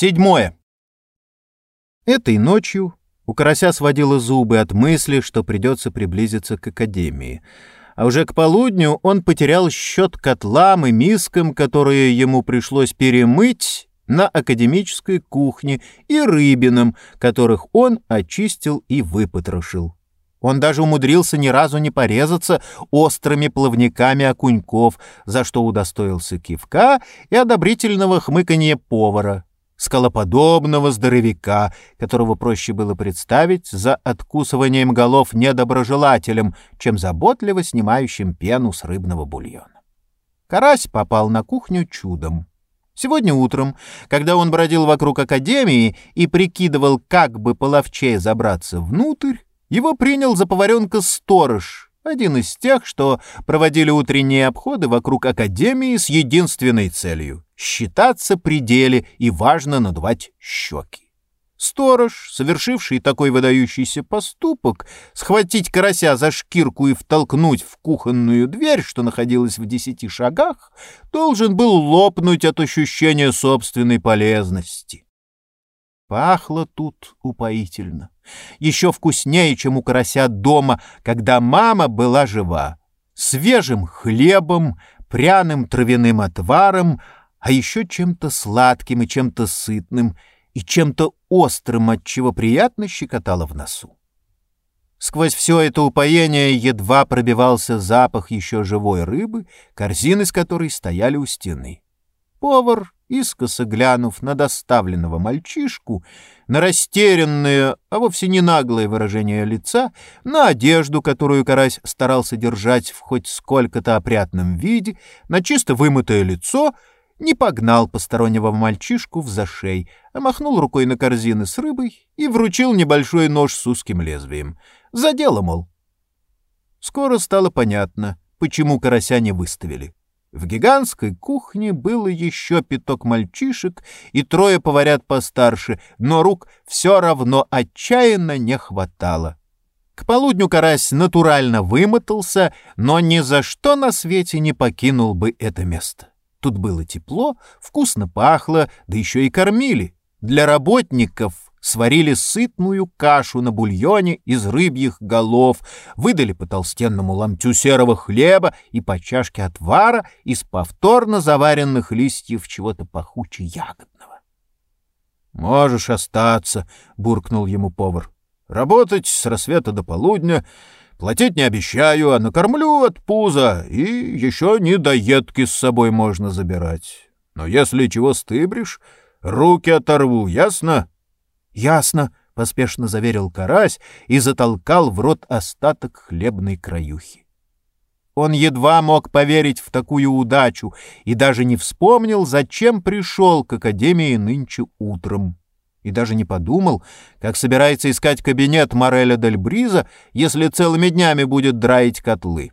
Седьмое. Этой ночью у карася сводило зубы от мысли, что придется приблизиться к академии. А уже к полудню он потерял счет котлам и мискам, которые ему пришлось перемыть на академической кухне, и рыбинам, которых он очистил и выпотрошил. Он даже умудрился ни разу не порезаться острыми плавниками окуньков, за что удостоился кивка и одобрительного хмыканья повара, скалоподобного здоровяка, которого проще было представить за откусыванием голов недоброжелателем, чем заботливо снимающим пену с рыбного бульона. Карась попал на кухню чудом. Сегодня утром, когда он бродил вокруг академии и прикидывал, как бы половчее забраться внутрь, его принял за поваренка сторож — один из тех, что проводили утренние обходы вокруг Академии с единственной целью — считаться при деле и важно надувать щеки. Сторож, совершивший такой выдающийся поступок, схватить карася за шкирку и втолкнуть в кухонную дверь, что находилась в десяти шагах, должен был лопнуть от ощущения собственной полезности. Пахло тут упоительно. Еще вкуснее, чем у карася дома, когда мама была жива. Свежим хлебом, пряным травяным отваром, а еще чем-то сладким и чем-то сытным, и чем-то острым, от чего приятно щекотало в носу. Сквозь все это упоение едва пробивался запах еще живой рыбы, корзины с которой стояли у стены. Повар искоса глянув на доставленного мальчишку, на растерянное, а вовсе не наглое выражение лица, на одежду, которую Карась старался держать в хоть сколько-то опрятном виде, на чисто вымытое лицо, не погнал постороннего мальчишку в зашей, а махнул рукой на корзины с рыбой и вручил небольшой нож с узким лезвием. За дело, мол. Скоро стало понятно, почему карася не выставили. В гигантской кухне было еще пяток мальчишек и трое поварят постарше, но рук все равно отчаянно не хватало. К полудню карась натурально вымотался, но ни за что на свете не покинул бы это место. Тут было тепло, вкусно пахло, да еще и кормили. Для работников сварили сытную кашу на бульоне из рыбьих голов, выдали по толстенному ломтю серого хлеба и по чашке отвара из повторно заваренных листьев чего-то пахуче-ягодного. — Можешь остаться, — буркнул ему повар. — Работать с рассвета до полудня, платить не обещаю, а накормлю от пуза, и еще недоедки с собой можно забирать. Но если чего стыбришь, руки оторву, ясно? — «Ясно», — поспешно заверил карась и затолкал в рот остаток хлебной краюхи. Он едва мог поверить в такую удачу и даже не вспомнил, зачем пришел к академии нынче утром. И даже не подумал, как собирается искать кабинет Мореля Дель Бриза, если целыми днями будет драить котлы.